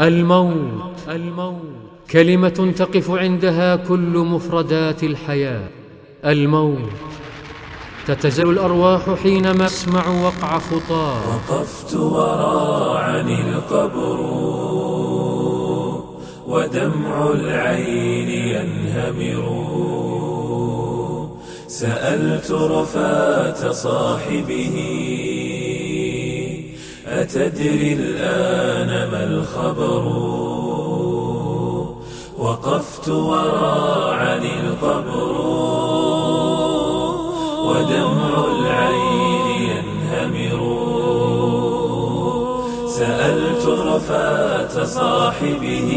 الموت. الموت كلمة تقف عندها كل مفردات الحياة. الموت. تتزل الأرواح حينما أسمع وقع خطاه. وقفت وراعني القبر. ودمع العين ينهمر. سألت رفات صاحبه. أتدري الآن ما الخبر؟ وقفت وراعني القبر. ودمع العين ينهمر. سألت رفات صاحبه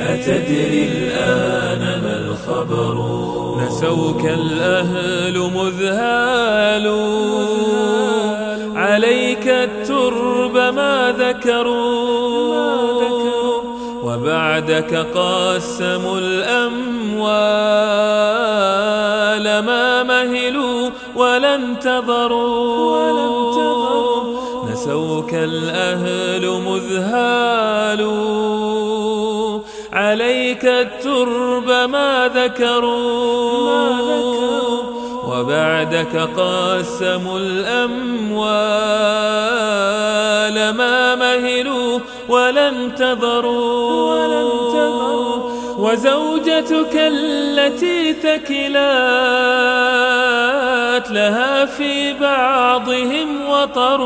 أتدري الآن ما الخبر؟ نسوك الأهل مذهال عليك الترب ما ذكروا. وبعدك قاسموا الأموال ما مهلوا ولا انتظروا نسوك الأهل مذهال عليك الترب ما ذكروا. وبعدك قاسموا الأموال ما مهلوا ولا انتظروا وزوجتك التي ثكلات لها في بعضهم وطر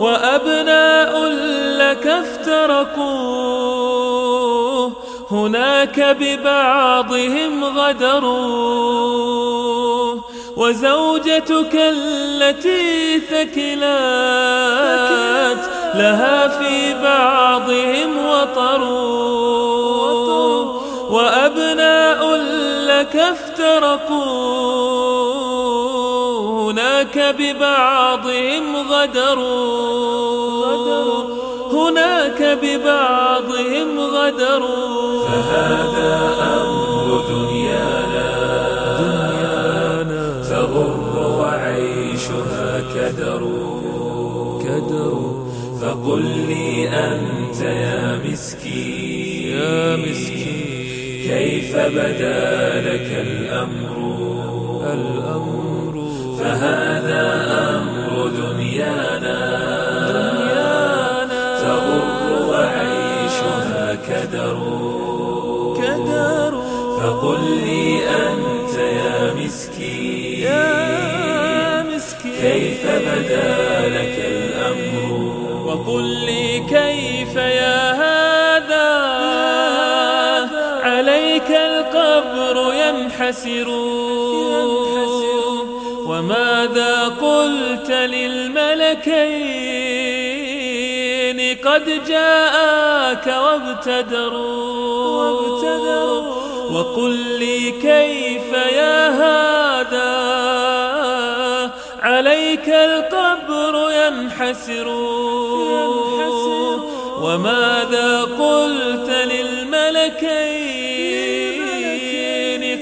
وأبناء لك افترقوا. هناك ببعضهم غدروا وزوجتك التي ثكلات لها في بعضهم وطر. وأبناء لك افترقوا. هناك ببعضهم غدروا هناك ببعضهم غدروا فهذا أمر دنيانا. تغر وعيشها كدر. كدر. فقل لي أنت يا مسكين. يا مسكين. كيف بدا لك الأمر؟ الأمر؟ فهذا كدر. فقل لي أنت يا مسكين. يا مسكين. كيف بدا لك الأمر؟ وقل لي كيف يا هذا؟ عليك القبر ينحسر. وماذا قلت للملكين؟ قد جاءك وابتدروا. وقل لي كيف يا هذا؟ عليك القبر ينحسر. وماذا قلت للملكين؟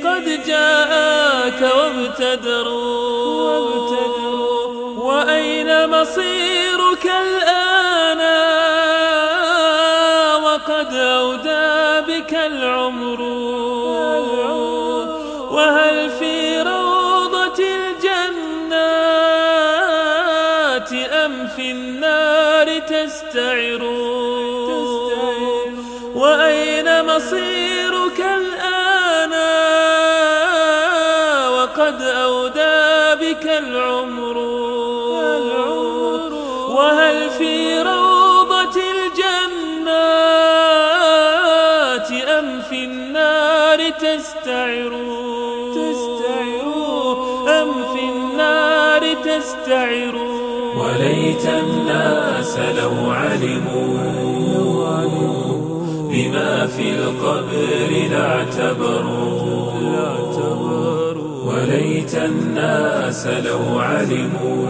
قد جاءك وابتدروا. وأين مصيرك الآن؟ وهل في روضة الجنات أم في النار تستعر وأين مصيرك الآن؟ وقد أودى بك العمر. وهل في روضة تستعر أم في النار تستعر وليت الناس لو علموا بما في القبر لاعتبروا وليت الناس لو علموا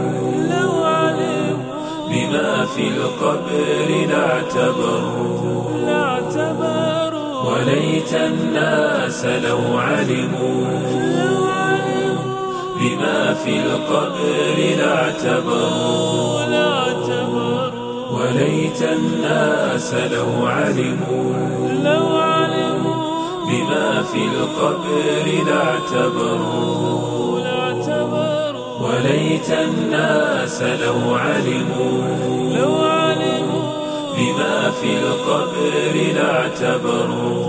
بما في القبر لاعتبروا وليت الناس لو علموا بما في القبر لاعتبروا وليت الناس لو علموا بما في القبر لاعتبروا وليت الناس لو علموا بما في القبر لاعتبروا